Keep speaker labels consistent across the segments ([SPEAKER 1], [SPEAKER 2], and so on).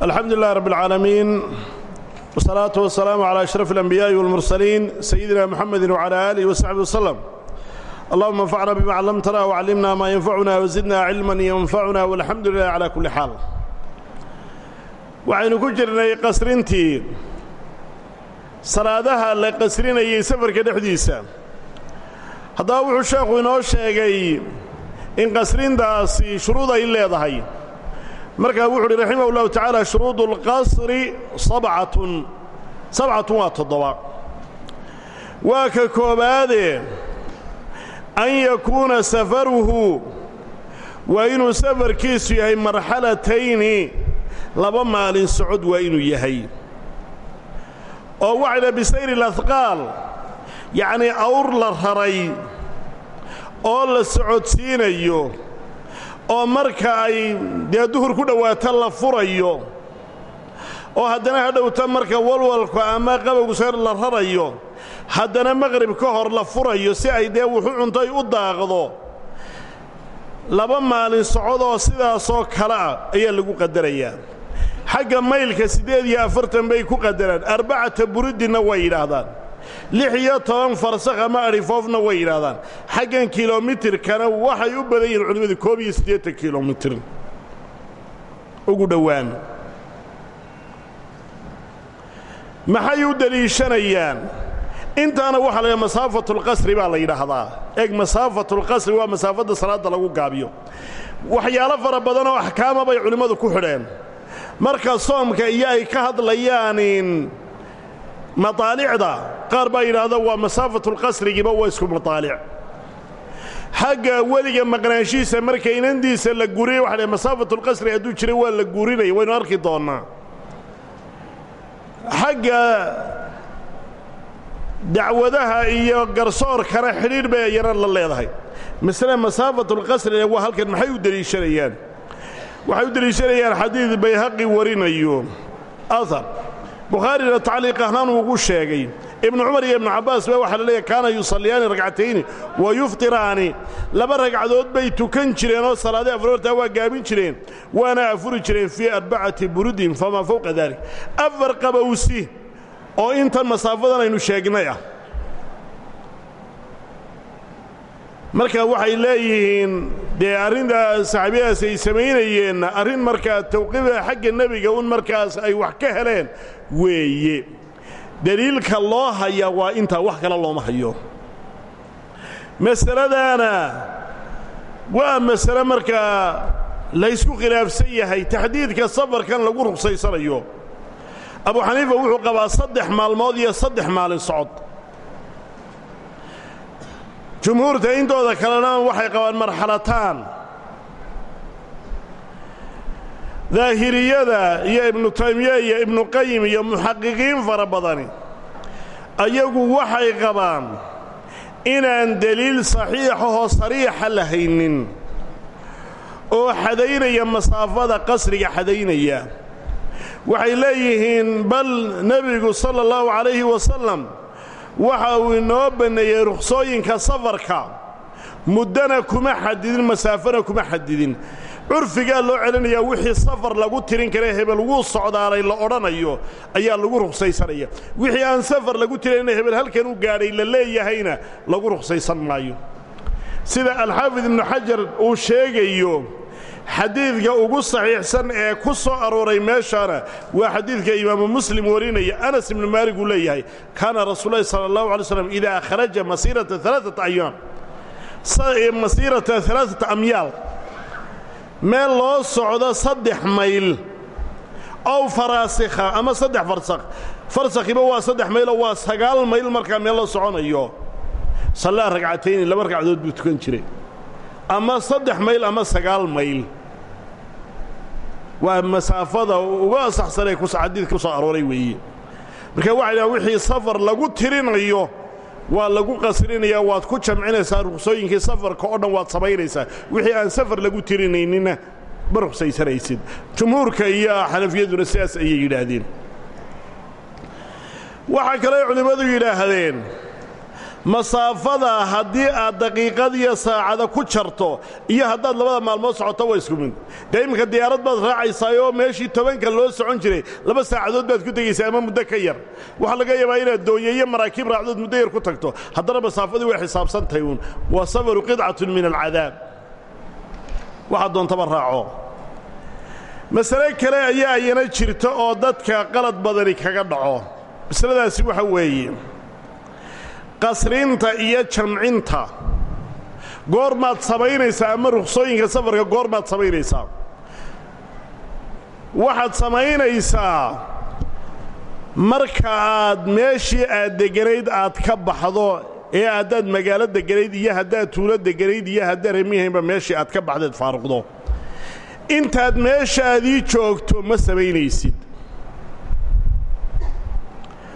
[SPEAKER 1] alxamdu lilah rab اlcaalamiin wsalaatu wasalaamu calaa ashraf اlanbiyaaءi wاlmursaliin sayidina muxamedi wcala aalihi wasaxbi waslem allahuma anfacna bima callamtana wcallimna maa yanfacuna wazidna cilman yanfacuna walxamdu lilah calaa kulli xaal waxaynu ku jirnay qasrintii salaadaha la qasrinayay safarka dhexdiisa haddaba wuxuu sheekhu inoo sheegay in qasrintaasi shuruud ay leedahay markaa wuxu uhi raximah ullahu tacaala shuruudu اlqasri sabcatun. Sabcatun waa toddoba waa ka koobaade an yakuuna safaruhu waa inuu safarkiisu yahay marxalatayni laba maalin socod waa inuu yahay. Oo waxayna bisayri اlahqaal yacnii awr la raray oo la socodsiinayo oo marka ay dee duhur ku dhowaato la furayo oo haddana hadhowta marka walwalku ama qabowgu sar la rarayo haddana maqrib ka hor la furayo si ay dee wuxu cuntoy u daaqdo laba maalin socodoo sidaasoo kale ah ayaa lagu qadarayaa. Xagga maylka siddeed iyo afartan bay ku qadaraan arbacata buridinna way yidhaahdaan lix iyo toban farsakh ama adhifoofna way yidhaahdaan. Xaggan kilomitirkana waxay u badan yihiin culimmadu koob iyo siddeetan kilomitir ugu dhowaan. Maxay u deliishanayaan intaana waxaa la masaafatulqasri baa la yidhaahdaa. Eeg masaafatulqasri waa masaafadda salaadda lagu gaabiyo. Waxyaalo fara badan oo axkaama bay culimmadu ku xidheen. Marka soomka iyo ay ka hadlayaanin mataalicda qaar baa yidhaahda waa masaafatulqasrigiiba waa isku mataalic. Xagga weliga maqnaanshihiisa marka inandiisa la guriyey waxa masaafatulqasri hadduu jiray waa la gurinaya waynu arki doonnaa. Xagga dacwadaha iyo garsoorkana xidhiidh bay yaran la leedahay. Masale masaafatulqasri waa halkan maxay u deliishanayaan? Waxay u deliishanayaan xadiid bayhaqi warinayo. Ahar bukhaarina tacliiq ahaan ugu sheegay ibnu cumar iyo ibnu cabbaas baa waxaa la leeyahy kaana yusalliyaani ragcatayni wa yuftiraani. Laba ragcadood bay tukan jireen oo salaadii afarortaa waa gaabin jireen waana afuri jireen fii arbacati burudin famaa fowqa dalik afar qabowsi oo intan masaafadan aynu sheegnay ah marka waxay leeyihiin dee arrintaa saxaabiyadaas ay samaynayeenna arrin markaa tawqiifa xagga nebiga un markaas ay wax ka heleen weeye. Deliilka loo hayaa waa intaa wax kale looma hayo. Masaladaana waa masale markaa laysku khilaafsan yahay taxdiidka safarkan lagu rugsaysanayo abu xaniifa wuxuu qabaa saddex maalmood iyo saddex maalin socod jumhuurta intooda kalena waxay qabaan marxalataan daahiriyada iyo ibnu taymiye iyo ibnu qayim iyo muxaqiqiin fara badani ayagu waxay qabaan inaan deliil saxiixahoo sariixa la haynin oo xadaynaya masaafada qasriga xadaynaya. Waxay leeyihiin bal nebigu sala allahu calayhi wasalam waxa uu inoo banneeyey rukhsooyinka safarka. Muddana kuma xadidin masaafona kuma xadidin. Curfigaa loo celinayaa wixii safar lagu tirin kare hebel wuu socdaalay la odhanayo ayaa lagu rukhsaysanaya wixii aan safar lagu tirinna hebel halkan u gaadhay la leeyahayna lagu rukhsaysan maayo sida alxaafid ibnu xajar uu sheegayo xadiidka ugu saxiixsan ee ku soo arooray meeshaana waa xadiidka imaamu muslim warinaya anas ibnu maalig uu leeyahay kaana rasuululahi sala allahu alay slam idaa kharaja masiirata alaaata ayaam masiirata alaaata meel loo socdo saddex mayl ow faraasikha ama saddex farsakh. Farsakhiba waa saddex mayloo waa sagaal mayl markaa meel la soconayo. Sallaa ragcatayni laba ragcadood buu tukan jiray. Ama saddex mayl ama sagaal mayl waa masaafada uga asaxsanee xadiidka ku soo arooray weeye. Marka waxay dhahan wixii safar lagu tirinayo waa lagu qasrinayaa waad ku jamcinaysaa ruksooyinkii safarka oo dhan waad samaynaysaa. Wixii aan safar lagu tirinaynina ma ruksaysanaysid jumhuurka iyo xanafiyaduna sidaas ayay yidhaahdeen. Waxaa kale culimmadu yidhaahdeen masaafada haddii aad daqiiqad iyo saacada ku jarto iyo haddaad labada maalmood socoto waa isku mid. Dee iminka diyaarad baad raacaysaayoo meeshii tobanka loo socon jiray laba saacadood baad ku tegaysaa ama muddo ka yar. Waxaa laga yaabaa inaad doonye iyo maraakiib raacdood muddo yar ku tagto. Haddana masaafadii way xisaabsantahay uun. Waa safaru qidcatun min alcadaab. Waxaad doontaba raaco. Masale kale ayaa ayana jirta oo dadka qalad badani kaga dhaco. Masaladaasi waxa weeye qasrinta iyo jamcinta. Goormaad samaynaysaa ama ruksooyinka safarka goormaad samaynaysaa? Waxaad samaynaysaa marka aad meeshii aad degganayd aad ka baxdo ee haddaad magaalo degganayd iyo haddaad tuulo degganayd iyo haddaad remihaynba meeshii aad ka baxdeed faaruqdo. Intaad meeshaadii joogto ma samaynaysid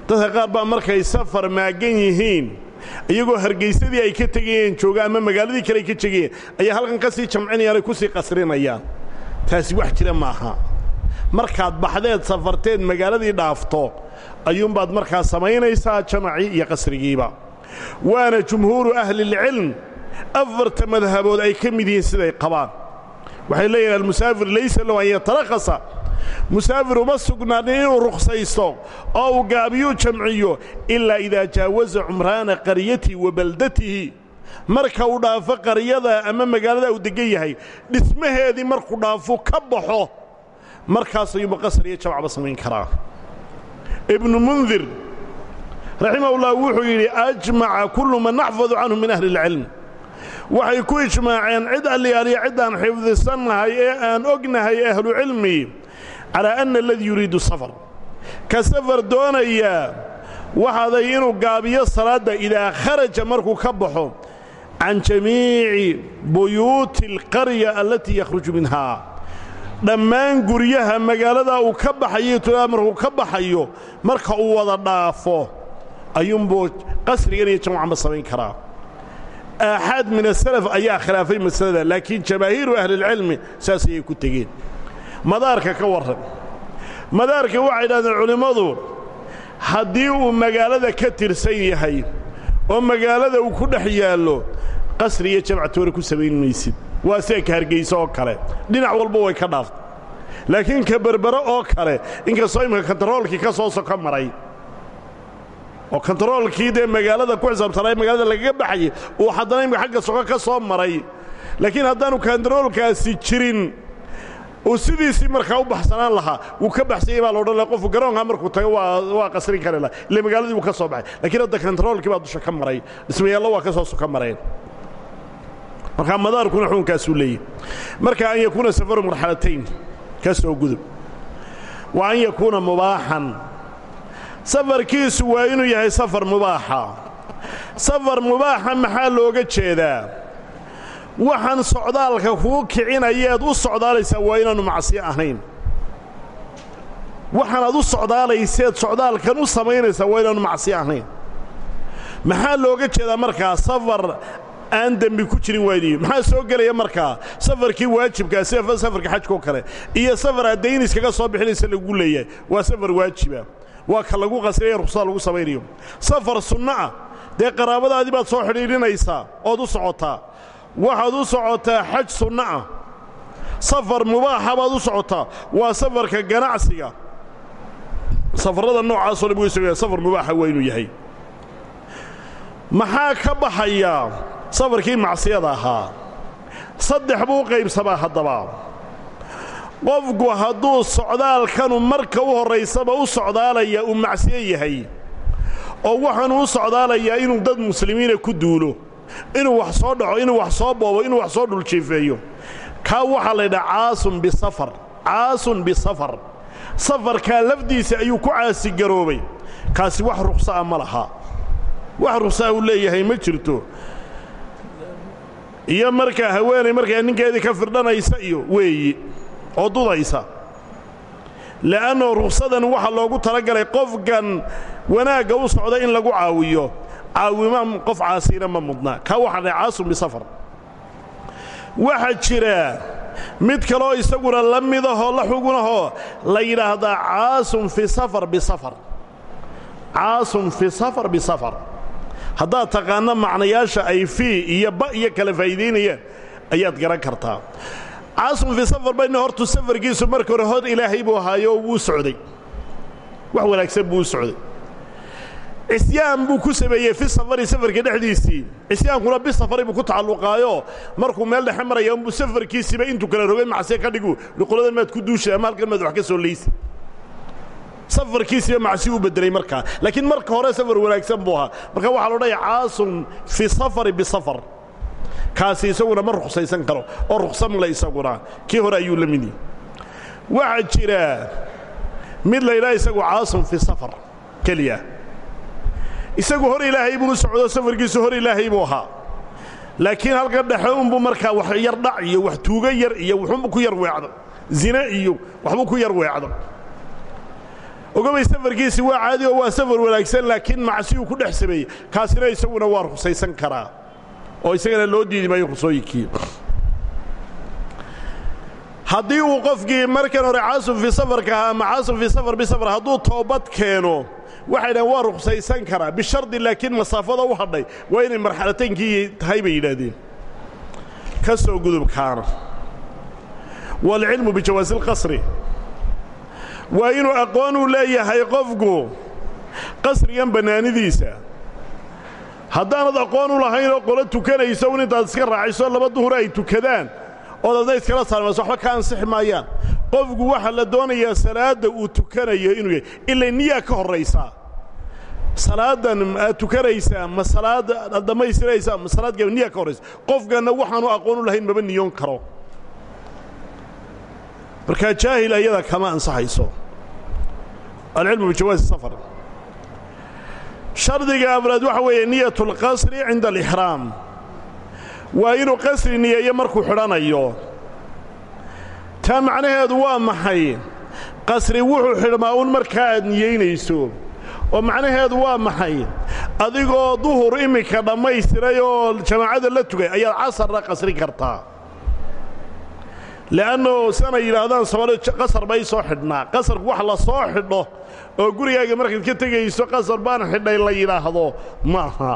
[SPEAKER 1] dadka qaar baa markay safar maagan yihiin iyagoo hargaysadii ay ka tegayeen jooga ama magaaladii kale ay ka tegayeen ayaa halkan ka sii jamcinayaan ay ku sii qasrinayaan taasi wax jira maaha. Markaad baxdeed safarteed magaaladii dhaafto ayuunbaad markaa samaynaysaa jamacii iyo qasrigiiba. Waana jumhuuru ahlilcilm afarta madhabood ay ka mid yihiin siday qabaan. Waxay leeyihiin almusaafir laysa lahu an yatarakhasa musaafir uma sugnaanin inuu ruksaysto oo uu gaabiyuu jamciyo ilaa idaa jaawaza cumraana qaryatihi wa baldatihi. Marka uu dhaafo qaryada ama magaalada uu deggan yahay dhismaheedii markuu dhaafo ka baxo markaas ayuuba qasar iyo jamacba samayn karaa ibnu mundir raximahullah wuxuu yidhi ajmaca kullu man naxfadu canhu min ahli اlcilm waxay ku ijmaaceen cid alliyaaliya ciddaan xifdisannahay ee aan ognahay ahlucilmi calaa anna aladii yuriidu safar. Ka safar doonaya waxaaday inuu gaabiyo salaadda idaa kharaja markuu ka baxo can jamiici buyuuti alqarya allatii yakhruju minhaa dhammaan guryaha magaaladaa uu ka baxayo markuu ka baxayo marka uu wada dhaafo ayuunbuu qasrigan iyo jamcamba samayn karaa. Aaxaad min asalaf ayaa khilaafay masalada laakiin jamaahiiru ahlilcilmi saas ayay ku tegeen madaarka ka warran. Madaarka waxay idhahdeen culimmadu haddii uu magaalada ka tirsan yahay oo magaalada uu ku dhex yaallo qasri iyo jamcatoore ku samayn maysid. Waa sida ka hargayso oo kale. Dhinac walba way ka dhaaftay laakiin ka berbero oo kale inkastoo imika kontaroolkii ka soo soko maray. Oo kontaroolkii dee magaalada ku xisaabtanay magaalada lagaga baxayay uu haddana imika xagga soko ka soo maray. Laakiin haddaanu kontaroolkaasi jirin uu sidiisii markaa u baxsanaan lahaa wuu ka baxsanyay baa laodhan laha qofku garoonka markuu tago waa qasrin kari laha ille magaaladii wuu ka soo baxay. Lakiin hadda kontaroolkii baa dusha ka maray. Dhismayaallo waa ka soo soka mareen. Markaa madaarkuna xukunkaasuu leeyahy marka an yakuuna safaru marxalatayn ka soo gudub. Wa an yakuuna mubaaxan. Safarkiisu waa inuu yahay safar mubaaxa. Safar mubaaxa maxaa looga jeedaa waxaan socdaalka kuu kicinayeed u socdaalaysaa waa inaannu macsiyo ahayn. Waxaanaad u socdaalayseed socdaalkan u samaynaysaa waa inaannu macsiyo ahayn. Maxaa looga jeedaa markaa safar aan dembi ku jirin waadiyo maxaa soo gelaya markaa safarkii waajibkaa sida safarka xajkoo kale iyo safar aad daynis kaga soo bixinaysa lagu leeyahay? Waa safar waajiba. Waa ka lagu qasriya ruksada lagu samaynayo. Safar sunno ah. Dee qaraabadaadii baad soo xidhiidhinaysaa ood u socotaa waxaad u socotaa xaj sunno ah. Safar mubaaxa baad u socotaa. Waa safarka ganacsiga. Safarrada noocaasoo dhan wuu safar mubaaxa waa inuu yahay. Maxaa ka baxaya safarkii macsiyada ahaa? Saddex buu u qaybsamaa haddaba. Qofku hadduu socdaalkanu marka u horraysaba u socdaalaya uu macsiyo yahay oo waxaanuu u socdaalayaa inuu dad muslimiina ku duulo inuu wax soo dhaco inuu wax soo boobo inuu wax soo dhuljiifeeyo kaa waxaa la ydhaha caasun bisafar caasun bisafar safarkaa lafdiisa ayuu ku caasigaroobay kaasi wax ruksa'a ma laha. Wax ruksa'a uu leeyahay ma jirto. Iyo markaa haweenay markaa ninkeedii ka firdhanaysa iyo weeyi oo dudaysa. Le'anno ruksadan waxaa loogu talagalay qofkan wanaagga u socda in lagu caawiyo caawima qof caasiina ma mudna kaa waxaa dhahay caasun bisafar waxaa jira mid kaloo isaguna la midahoo la xugunahoo la yidhaahdaa caasun fi safar bisafar caasun fi safar bisafar haddaad taqaanno macnayaasha ay fii iyo ba iyo kala faa'iidaynayaan ayaad garan kartaa. Caasun fii safar bayna hortu safarkiisu marka hore hor ilaahay buu ahaayo wuu socday. Wax wanaagsan buu socday cisyaan buu ku sameeyey fi safari safarka dhexdiisii. Cisyaankuna bisafari buu ku tacalluqaayo. Markuu meel dhexe maraya unbuu safarkiisiiba intuu kala rogay macsiya ka dhigu. Qoladan maad ku duushay ama halkan maad wax ka soo leysa safarkiisiiba macsi u beddelay markaa. Laakiin marka hore safar wanaagsan buu ahaa. Marka waxaa lo odhaya caasun fi safari bisafar kaasi isaguna ma ruksaysan karo oo ruksamle isaguna. Kii hore ayuu la mid yihi waxaa jira mid laydhaha isagu caasun fi safar. Keliya isagu hor ilaahay buu socdo safarkiisu hor ilaahay buu ahaa. Laakiin halka dhexe unbuu markaa wax yar dhac iyo wax tuugo yar iyo wuxuunbu ku yar weecdo. Zine iyo waxbuu ku yar weecdo. Ogobay safarkiisi waa caadi oo waa safar wanaagsan laakiin macsiyuu ku dhex sameeyey. Kaasina isaguna waa rusaysan karaa oo isagana loo diidi maayo rusooyinkii haddii uu qofkii markan hore caasun fii safarka ahaa ama caasun fii safar bisafar hadduu toobad keeno waxay dhahen waa ruksaysan karaa bishardi laakiin masaafada u hadhay waa inay marxalataynkii tahay bay yidhaahdeen. Ka soo gudubkaana waalcilmu bijawaasi اlqasri waa inuu aqoon u leeyahay qofku qasrigan bannaanidiisa haddaanad aqoon u lahayn oo qolo tukanayso un intaad iska raaciso laba duhur ay tukadaan ood adna iskala saarmayso waxba ka ansixi maayaan qofku waxaa la doonayaa salaadda uu tukanayo inuu yahay. Niyaa ka horraysaa. Salaadan aad tukanaysaa ma salaad aad ma salaad gaba niyaa ka horraysa qofkanna waxaanu aqoon u lahayn maba niyoon karo. Markaa jaahil ayada kama ansaxayso alcilmu bijawaasi safar. Shardiga afraad waxa weeye niyat اlqasri cinda alixraam waa inuu qasri niyeeyo markuu xidhanayo taa macnaheedu waa maxay? Qasri wuxuu xidhmaa un markaa aad niyeynayso oo macnaheedu waa maxay? Adigoo duhur iminka dhammaystiray oo jamaacadda la tugay ayaad casarna qasri kartaa. Le'anno sanay yidhaahdaan soomaalid qasar bay soo xidhnaa. Qasarku wax la soo xidho oo gurigaaga markaad ka tegayso qasar baan xidhay la yidhaahdo ma aha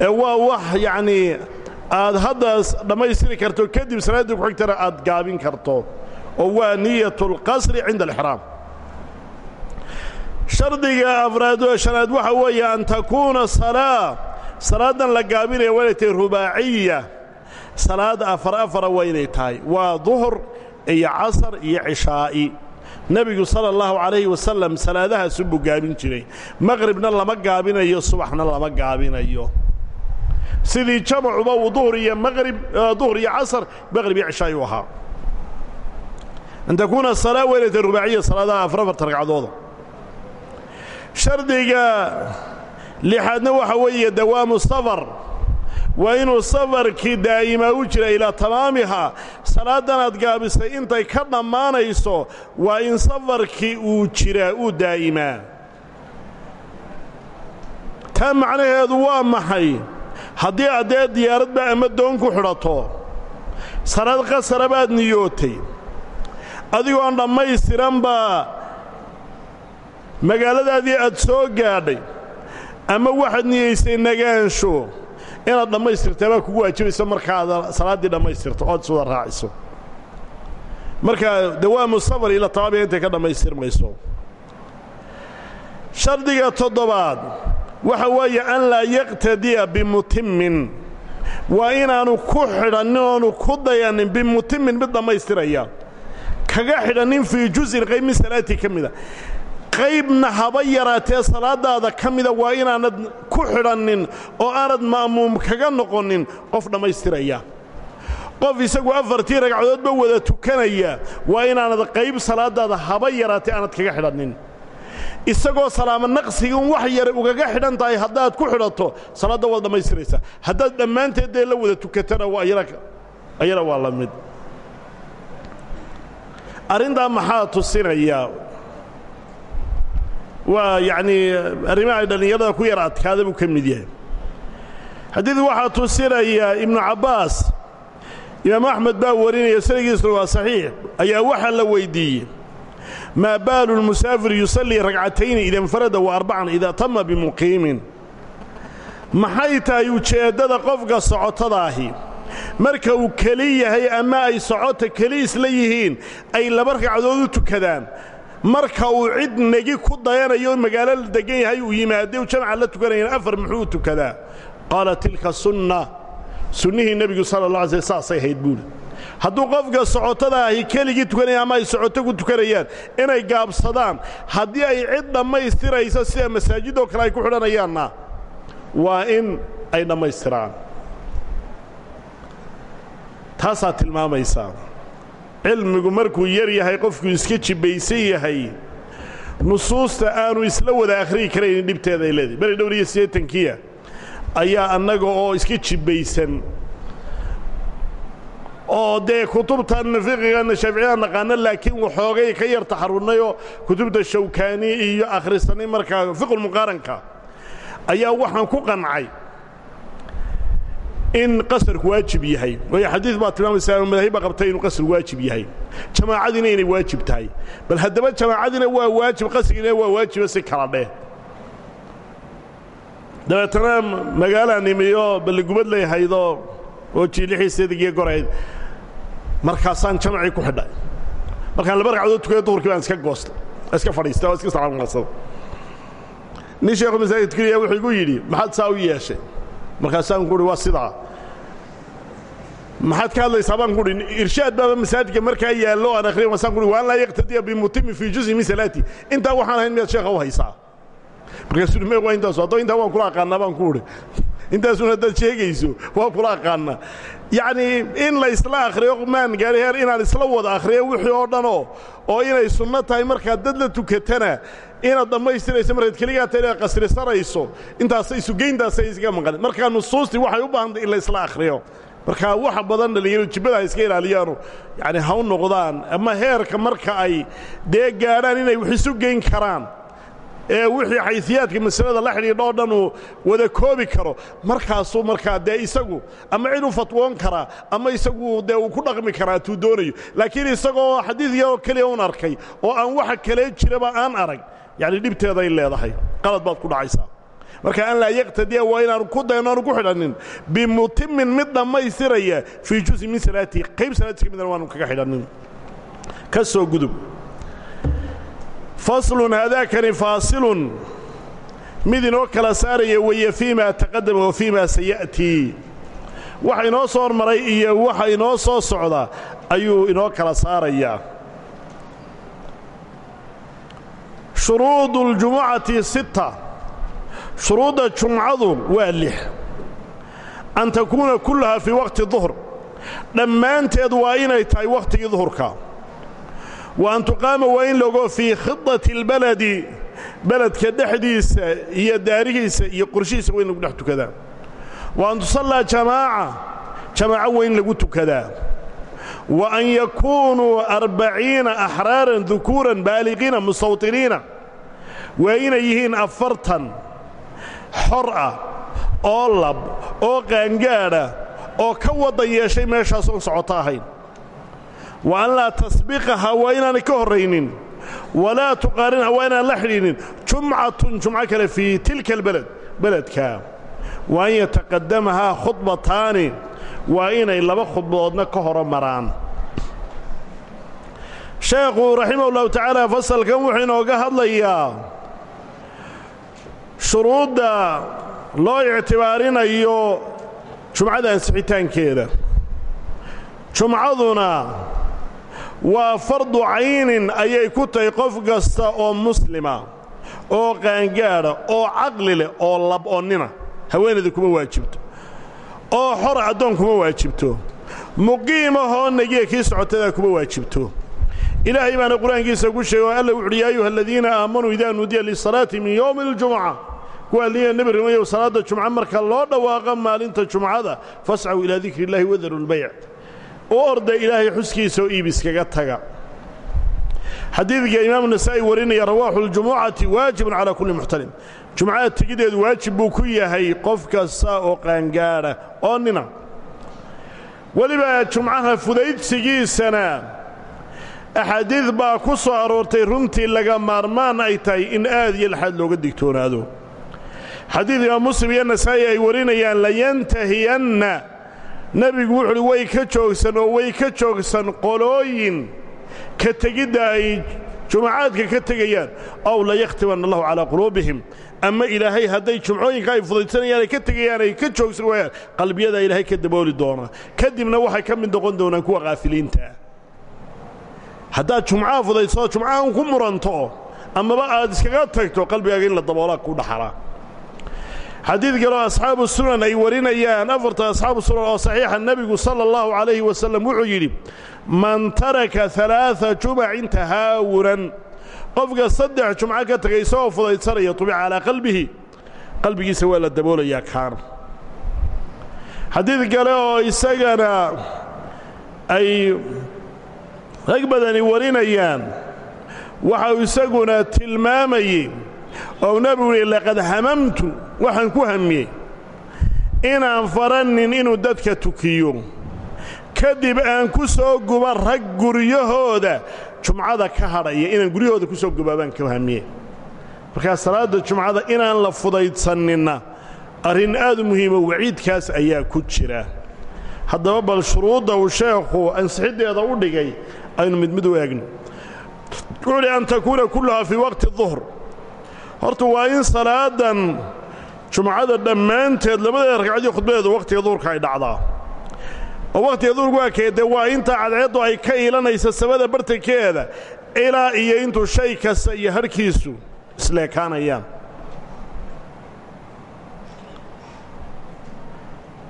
[SPEAKER 1] ee waa wax yacnii aad haddaas dhammaystiri karto kadib salaaddii ku xigtana aad gaabin karto. Oo waa niyat اlqasri cinda alixraam shardiga afraad shanaad waxa weeye an takuuna salaa. Salaaddan la gaabinaya waa tahay rubaaciya. Salaad afar afara waa tahay. Waa duhur iyo casar iyo cishaa'i. Nebigu sala allahu calayhi wasalam salaadahaasu buu gaabin jiray. Maqribna lama gaabinayo subaxna lama gaabinayo sidii jamacuba uu duhur iyo maqrib duhur iyo casar maqrib iyo cishaa'i u ahaa. An takuuna salaa tahay rubaaciya salaadaha afar afarta ragcadooda shardiga lixaadna waxa weeye dawaamu safar. Waa inuu safarkii daa'imaa u jira ilaa tamaamihaa salaaddan aad gaabisay intay ka dhammaanayso waa in safarkii uu jiraa uu daa'imaa taa macnaheedu waa maxay haddii addee diyaaradba ama doon ku xidhato salaad qasara baad niyootay. Adigoon dhammaystiranbaa magaaladaadii aad soo gaadhay ama waxaad niyeysay nagaansho inaad dhammaystirtaa baa kugu waajibaysa markaad salaaddii dhammaystirto ood iswada raaciso marka dawaamu safar ila tamaamiga intay ka dhammaystirmayso. Shardiga toddobaad waxa weeye an laa yaqtadiya bimutimmin. Waa inaanu ku xidhannin oonu ku dayanin bimutimmin mid dhammaystiraya. Kaga xidhannin fii juzin qayb min salaatii ka mida qaybna haba yaraatee salaadaada ka mida waa inaanad ku xidhannin oo aanad ma'muum kaga noqonin qof dhammaystiraya. Qof isagu afartii ragcadoodba wada tukanaya waa inaanad qayb salaadaada haba yaraatee aanad kaga xidhannin isagoo salaamo naqsiga un wax yare ugaga xidhan tahay haddaad ku xidhato salaadda waad dhammaystiraysaa. Haddaad dhammaanteed dee la wada tukatana ayana waa la mid. Arrintaa maxaa tusinaya? Waa yacnii arrimaha dhallinyarada ku yar adkaada buu ka mid yahay. Xadiid waxaa tusinaya ibnu cabbaas imaam axmed baa warinaya sanagiisuna waa saxiix ayaa waxaa la weyddiiyey maa baalu lmusaafir yusallii ragcatayni ida infarada wa arbacan idaa tama bimuqiimin maxay tahay ujeeddada qofka socotadaahi? Marka uu keli yahay ama ay socota keli isla yihiin ay laba ragcadood u tukadaan. Marka uu cid negi ku dayanayo magaalo la degan yahay uu yimaadday jamca la tukanayana afar muxuu u tukadaa? Qaala tilka sunna sunnihii nebigu sala allah alay sl saasay ahayd buuli hadduu qofka socotada ahi keligii tukanaya ama ay socoto ku tukanayaan inay gaabsadaan haddii ay cid dhammaystirayso sida masaajidoo kale ay ku xidhanayaanna waa in ay dhammaystiraan. Taasaa tilmaamaysaa. Cilmigu markuu yar yahay qofku iska jibbaysan yahay nusuusta aanu isla wada akhriyi karaynin dhibteeda ay leedahay. Beri dhowr iyo siddeetankiya ayaa annaga oo iska jibbaysan oo dee kutubtan fiqigan shaaficiyada naqaano laakiin waxoogay ka yar taxarunnayoo kutubta shawkaani iyo akhrisanay markaa fiqulmuqaaranka ayaa waxaan ku qancay in qasarku waajib yahay. Waayo xadiid baa tilmaamaysaa madahibba qabtay inuu qasar waajib yahay. Jamaacadiina inay waajib tahay. Bal haddaba jamaacadiina waa waajib qasrigiina waa waajiba si kala dheh dabeetana magaalaan imiyo balligubad layhaydoo oo jiilixiiseedigiyo gorayd markaasaan jamacii ku xidhay. Markaan laba ragcadood tukada duhurkii baan iska goostay iska fadhiistay oo iska salaamqadsada nin sheekhu masaajid keliya wuxuu igu yidhi maxaad saa u yeeshay? Markaasaan ku uhi waa sidaa. Maxaad ka hadlaysaa baan ku uhi irshaad baaba masaajidka markaa yaallo aan akhriya masaan ku uhi waan laa yaqtadiya bimutimi fii juz'i min salaati. Intaa waxaan ahayn miyaad sheekha u haysaa? Markaasuu me waa intaasu haddaba intaa waan kula aqaannaa baan ku uhi intaasuna haddaad sheegayso waa kula aqaannaa yacnii in la isla akhriyo maan gaari heer inaan isla wada akhriyo wixii oo dhanoo oo inay sunno tahay markaad dad la tukatana inaad dhammaystirayso markaad keligaa ta inaad qasrisanayso intaasay sugayntaasay iskaga maqan. Markaa nusuustii waxay u baahantay in la isla akhriyo. Markaa waxa badan dhalinyaro jibbada ha iska ilaaliyaanu yacni ha noqdaan ama heerka marka ay dee inay wax isu geyn karaan ee wixii xaysiyaadka masalada la xidhiidha oo uu wada koobi karo. Markaasuu markaa dee isagu ama cid u fatwoon karaa ama isagu dee uu ku dhaqmi karaa tuu doonayo. Laakiin isagoo xadiid yaroo keliya un arkay oo aan waxa kale jiraba aan arag yacni dhibteeday leedahay. Qalad baad ku dhacaysaa. Marka an laa yaqtadiya waa inaanu ku dayno aanu ku xidhannin bimutimin mid dhammaystiraya fii juzi min salaatii qayb salaadis ka midana waanu kaga xidhannin ka gudub faslun haadaakani faasilun mid inoo kala saaraya weeye fii ma taqadama wa fii ma saya'tii waxa inoo soo hormaray iyo waxa inoo soo socda ayuu inoo kala saarayaa shuruudu اljumucati sitta shuruudda jumcadu waa lix an takuuna kullahaa fii waqti duhr dhammaanteed waa inay tahay wakhtigii duhurka wa an tuqaama waa in lago fii khidati اlbaladi beledka dhexdiisa iyo daarihiisa iyo qorshihiisa waa in lagu dhex tukadaa wa an tusallaa jamaaca jamaaco waa in lagu tukadaa wa an yakuunuu arbaciina axraaran dukuuran baaliqiina mustawtiniina waa inay yihiin afartan xor ah oo lab oo qaangaadha oo ka waddan yeeshay meeshaas oon socoto ahayn wa an laa tasbiqaha waa inaanay ka horraynin. Walaa tuqaarinha waa inaan la xidhiinin jumcatun jumco kale fii tilka albaled beledka wa an yataqadamahaa khudbataani. Waa inay laba khudbadoodna ka horo maraan. Sheekhu raximah ullahu tacaala fasalkan wuxuu inooga hadlayaa shuruudda loo ictibaarinayo jumcada ansixitaankeeda. Jumcaduna waa fardu caynin ayay ku tahay qof kasta oo muslima oo qaangaadha oo caqli leh oo lab oo nina. Haweenayda kuma waajibto. Oo xor addoon kuma waajibto. Muqiimahoo negiya kii socotadaa kuma waajibto. Ilaahay baana qur'aankiisa ku sheegay oo alla wuxuuhi yaa ayuha aladiina aamanuu idaa nuudiya min yowmi اljumca kuwaa liya nebi rimayow salaadda jumca marka loo dhawaaqa maalinta jumcada fascaw ilaa dikri illahi wadaru lbayc u orda ilaahay xuskiisa oo iibiskaga taga. Xadiidka imaamu nasaa'i warinaya rawaaxu اljumucati waajibun calaa kulli muxtalim. Jumcada tegideedu waajib buu ku yahay qof kasta oo qaangaadha oo nina. Weliba jumcaha fudaydsigiisana axaadiid baa ku soo aroortay runtii laga maarmaan ay tahay in aad iyo laxaad looga digtoonaado. Xadiid imaam muslim iyo nasaa'i ay warinayaan layantahiyanna nebigu wuxuuhi way ka joogsan oo way ka joogsan qolooyin ka tegidda ay jumacaadka ka tegayaan. Ow layakhtimanna allahu calaa quluubihim. Ama ilaahay hadday jumcooyinka ay fudaysanayaan ay ka tegayaan ay ka joogsan waayaan qalbiyadaa ilaahay ka dabooli doona. Kadibna waxay ka mid noqon doonaan kuwa kaafiliintaa haddaad jumcaha fudaydsado jumcahan ku muranto amaba aad iskaga tagto qalbigaaga in la daboolaa ku dhaxala xadiid kaloo asxaabu sunan ay warinayaan afarta asxaabu sunan oo saxiixa nebigu sala allahu calayhi wasalam wuxuu yidhi man taraka alaaa jumacin tahaawunan qofka saddex jumco ka tagay isagoo fudaysanaya tubica calaa qalbihi qalbigiisa waa la daboolayaa kaana xadiid kale oo isagana ay rag badani warinayaan waxa uu isaguna tilmaamayey oo nebigu laqad hamamtu waxaan ku hamiyey inaan faranin inuu dadka tukiyo. Kadib aan ku soo guba rag guryahooda jumcada ka hadhaya inaan guryahooda ku soo gubaa baan ka hamiye markaa salaadda jumcada inaan la fudaydsanninna arrin aad u muhiimo waciidkaas ayaa ku jira. Haddaba bal shuruudda uu sheekhu ansixiddeeda u dhigay aynu mid mid u eegno. Wuxuu uhi an takuuna kulluhaa fii horta waa in salaadan jumcada dhammaanteed labadeeda ragcadii khudbadeedu wakhtiga duhurka ay dhacdaa. Oo wakhtiga duhurku waa keedee waa inta cadceeddu ay ka iilanaysa samada bartankeeda ilaa iyo intuu shay kasta iyo hadhkiisu isleekaanayaan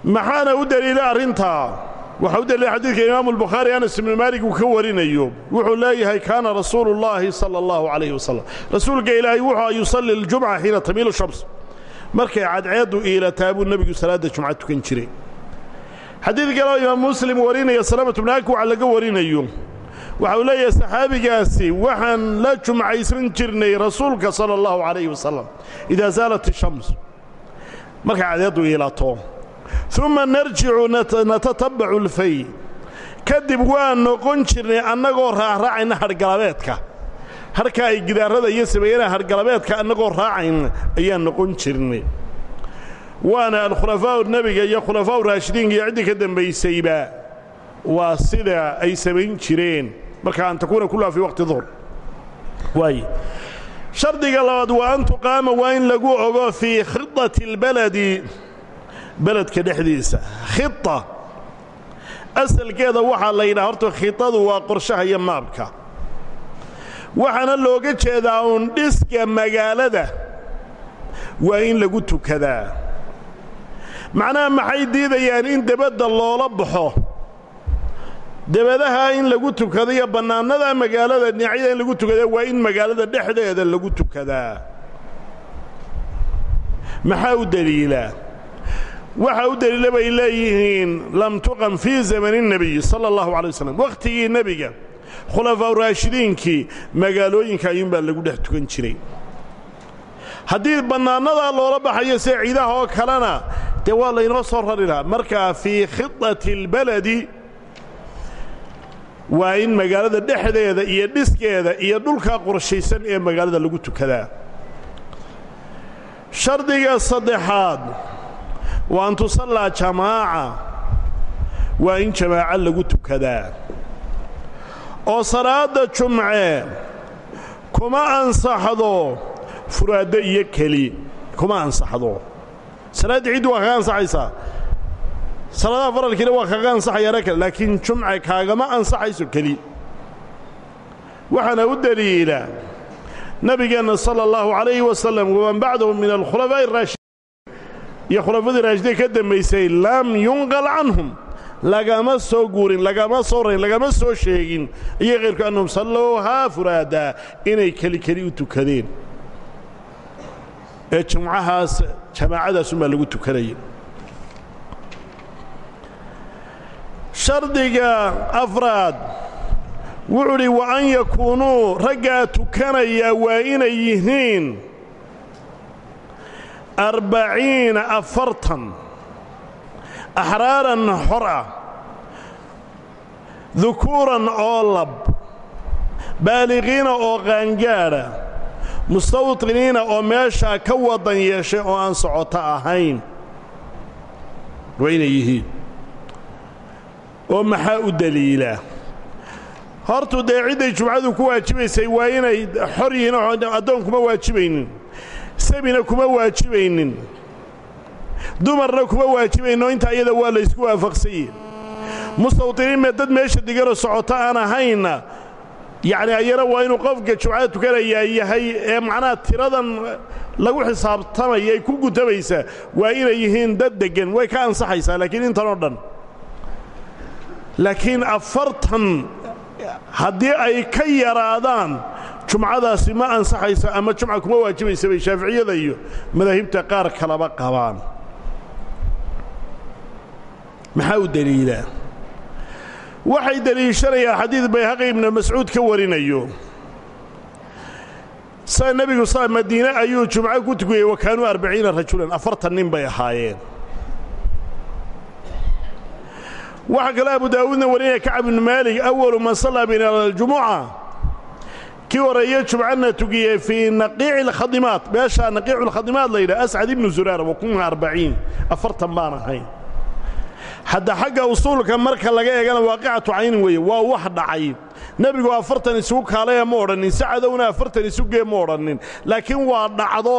[SPEAKER 1] maxaana u deliila arrintaa waxaa u deliila xadiidka imaamu albukhaari anas ibnu maalig uu ka warinayo. Wuxuu leeyahay kaana rasuulu llaahi sala allahu calayhi wasalam rasuulka ilaahay wuxuu yusalli aljumca xiina tamiilu shams. Markay cadceeddu iilataa buu nebigu salaadda jumca tukan jiray. Xadiid kaleo imaam muslim warinaya salaamatu bnu akwac laga warinayo. Waxa uu leeyahay saxaabigaasi waxaan la jumcaysan jirnay rasuulka sala allahu calayhi wasalam idaa saalat ishams markay cadceeddu iilato uma narjicu natatabacu alfay. Kadib waa noqon jirnay annagoo raacraacayna hadhgalabeedka harka ay gidaarada iyo sameeyanaha hadhgalabeedka annagoo raacayna ayaan noqon jirnay. Waana alkhulafaa'u nebiga iyo khulafaa'u raashidiinka iyo ciddii ka dembaysayba waa sida ay samayn jireen. Marka an takuuna kullaha fii waqti duhr waay shardiga labaad waa an tuqaama waa in lagu ogo fii khidati اlbaladi beledka dhexdiisa. Khita. Asalkeeda waxaa la yidhaha horta khitadu waa qorshaha iyo maabka waxaana looga jeedaa uun dhiska magaalada waa in lagu tukadaa. Macnaha maxay diidayaan in debadda loola baxo? Debadaha in lagu tukado iyo bannaanada magaalada dhinacyada in lagu tukada waa in magaalada dhexdeeda lagu tukadaa. Maxaa u deliilaa waxa u deliila bay leeyihiin lam tuqam fii zamani nebiy sala allahu calay wasalam wakhtigii nebiga khulafaa raashidiinkii magaalooyinka ayuunbaa lagu dhex tukan jiray. Haddii bannaanadaa loola baxayo see ciidaha oo kalena dee waa laynoo soo rarilaa marka markaa fii khidati albaladi waa in magaalada dhexdeeda iyo dhiskeeda iyo dhulka qorshaysan ee magaalada lagu tukadaa. Shardiga saddexaad waa an tusallaa jamaaca waa in jamaaco lagu tukadaa oo salaadda jumce kuma ansaxdo furaaddo iyo keli kuma ansaxdo salaaddii ciddi waa kaga ansaxaysaa salaadaha faralkiina waa kaga ansaxayaana kale laakiin jumce kaagama ansaxayso keli waxaana u deliila nebigeenna sala allahu calayhi wasalam waman bacdahu min alkhulafaa'i araashidiin iyo khulafadii raashidiin ka dambaysay lam yunqal canhum. Lagama soo guurin lagama soo rayn lagama soo sheegin. Iyo kayrku annahum sallowhaa furaadaa inay keli keli u tukadeen. Ee jumcahaas jamaacadaasunbaa lagu tukanaya shardiga afraad wuxuu wa an yakuunuu raggaa tukanaya waa inay yihiin arbaciina afartan axraaran xor ah dukuuran oo lab baaliqiina oo qaangaadha mustawطiniina oo meeshaa ka wadan yeeshay oo aan socoto ahayn waa oo maxaa u daliila hortu dee cidday jumcadu ku waajibaysay waa inay xor yihiin oo addoon kuma waajibaynin sabina kuma waajibaynin. Dumarna kuma waajibaynin oo intaa iyada waa laysku waafaqsanye mustawطiniinme dad meesha deganoo socoto aan ahaynna yacni ayana waa inuu qofka jumcada tukanayaa yahay ee macnaha tiradan lagu xisaabtamaya ay ku gutabaysaa waa inay yihiin dad deggan way ka ansaxaysaa laakiin intan oo dhan. Laakiin afartan haddii ay ka yaraadaan jumcadaasi ma ansaxaysa ama jumca kuma waajibaysa bay shaaficiyada iyo madaahibta qaar kalaba qabaan. Maxaa u deliilaa waxay deliishanayaan xadiid bayhaqi ibnu mascuud ka warinayo. Saa nebigu sa madiine ayuu jumco ku tukiyey wa arbaciina rajulan. Afartan nin bay ahaayeen. Waxaa kaloo abu daawuudna warinaya kacab ibnu maalig awalu man sallaa bina aljumuca kii horeeye jumcana tukiyey fii naqiici alkhadimaat meeshaa naqiicu lkhadimaat la yidhaha ascad ibnu zuraar wa kunha arbaciin. Afartan baan ahayn. Hadda xagga usuulka marka laga eegana waaqicatu caynin weeye waa wax dhacay. Nebigu afartan isugu kaalaya ma odhannin sacadowna afartan isugee ma odhannin laakiin waa dhacdo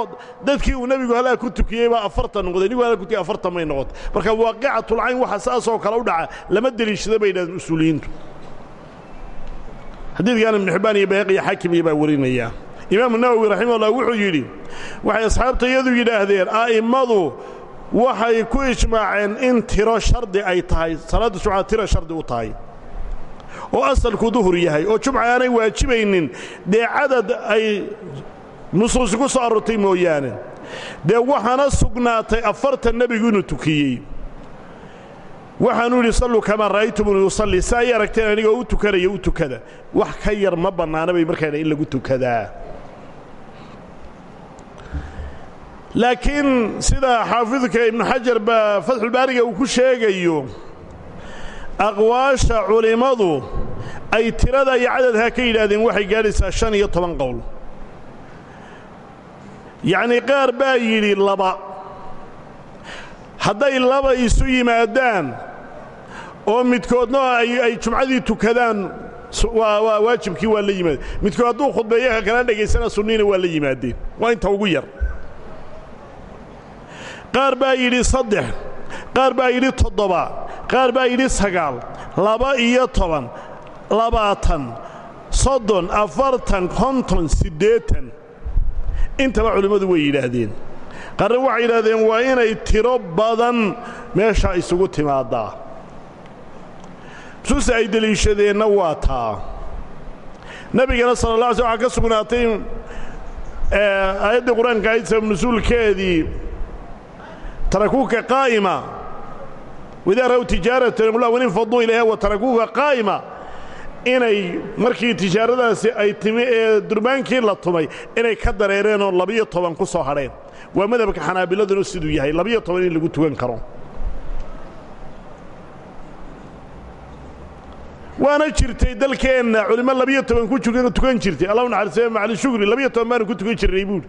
[SPEAKER 1] dadkii uu nebigu halaa ku tukiyey baa afartan noqday nigu halaa ku tukiyey afartan may noqotay. Marka waaqicatulcayn waxa saasoo kale u dhaca lama deliishada bay yidhahdeen usuuliyiintu xadiidkan ibnu xibbaan iyo bayhaqi iyo xaakim iyo baa warinaya. Imaamu nawowi raximahullah wuxuu yidhi waxay asxaabta iyadu yidhaahdeen a'immadu waxay ku ijmaaceen in tiro shardi ay tahay salaadda jumcada tiro shardi u tahay oo asalku duhur yahay oo jumca aanay waajibaynin dee cadad ay nusuusi ku soo aroortay mooyaane. Dee waxaana sugnaatay afartan nebigu inuu tukiyey waxaanuu yidhi salluu kamaa ra'aytumuni yusalli. Si ay u tukanaya u tukada wax ka yar ma bannaana markayna in lagu tukadaa. Laakiin sida xaafidka ibnu xajar baa fatxulbaariga uu ku sheegayo aqwaasha culimmadu ay tirada iyo cadadhaa ka yidhaahdeen waxay gaadhaysaa shan qowl. Yacnii qaar baa yidhi laba. Hadday laba isu yimaadaan oo midkoodna ay jumcadii tukadaan waa waajibkii waa la yimaadeen. Midkood hadduu khudbeeyo ka kala dhegaysana sunniina waa la yimaadeen. Waa inta ugu yar. Qaar baa yidhi saddex qaar baa yidhi toddoba qaar baa yidhi sagaal laba iyo toban labaatan soddon afartan konton siddeetan. Intaba culimmadu way yidhaahdeen. Qaarna waxay yidhahdeen waa inay tiro badan meesha isugu timaaddaa suuse ay deliishadeenna waa taa. Nebigana sala alla alay sl waxaa ka sugnaatay aayaddii qur'aanka ahayd sabab nusuulkeedii tarakuuka qaa'ima waidaa ra'w tijaaratan qul wan infaduu ilayha wa tarakuuka qaa'ima inay markii tijaaradaasi ay timi ee durbaankii la tumay inay ka dareereenoo labiyo toban ku soo hadheen. Waa madhabka xanaabiladuna siduu yahay labiyo toban in lagu tukan karo waana jirtay dalkeenna culimmo labiyo toban ku tukan jirtay. Allahu naxariisee macali shugri labiyo toban baanu ku tukan jirnay buuhi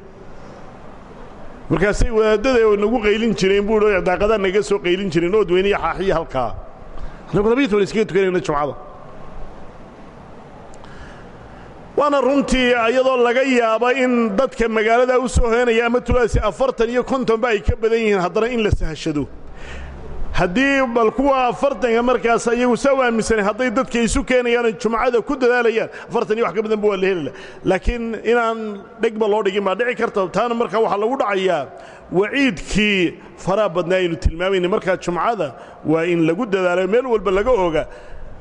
[SPEAKER 1] markaasay wadaadada oo nagu qaylin jireen buuhi daaqadaa naga soo qaylin jireen ood weyniya xaaxiya halkaa. Annagu labiyo toban iskaga tukanayna jumcada. Waana runtii iyadoo laga yaaba in dadka magaalada u soo heenaya ama tulaasi afartan iyo kontonba ay ka badan yihiin haddana in la sahashado haddii bal kuwa afartanka markaas iyagu saa u aaminsanay hadday dadka isu keenayaan jumcada ku dadaalayaan afartan iyo wax ka badanba waa la helila laakiin inaan dhegba loo dhigin baa dhici karta. Taana markaa waxaa lagu dhacayaa waciidkii faraha badnaa aynu tilmaamayna. Markaa jumcada waa in lagu dadaalo meel walba laga oga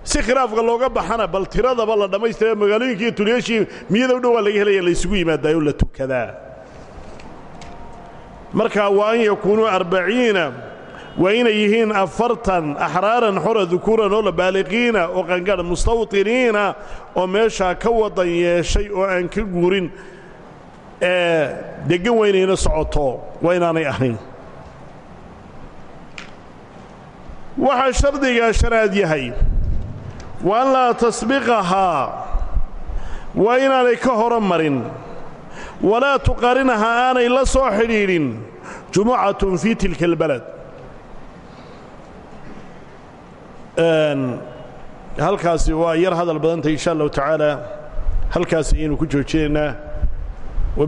[SPEAKER 1] si khilaafka looga baxana bal tiradaba la dhammaystira magaalooyinka iyo tuliyaashii miyada u dhow waa laga helaya laysugu yimaadaayoo la tukadaa. Marka waa an yakuunuu arbaciina waa inay yihiin afartan axraaran xora dukuuran oo la baaliqiina oo qangadha mustawطiniina oo meeshaa ka wadan yeeshay oo aan ka guurin deggan weynayna socoto waa inaanay ahayn. Waxaa shardigaa shanaad yahay wa an laa tasbiqahaa waa inaanay ka horo marin walaa tuqarinaha aanay la soo xidhiidhin jumucatun fii tilka albalad halkaasi waa yar hadal badantay insha allahu tacaala halkaas ayaynu ku joojinaynaa